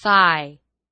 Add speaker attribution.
Speaker 1: thigh.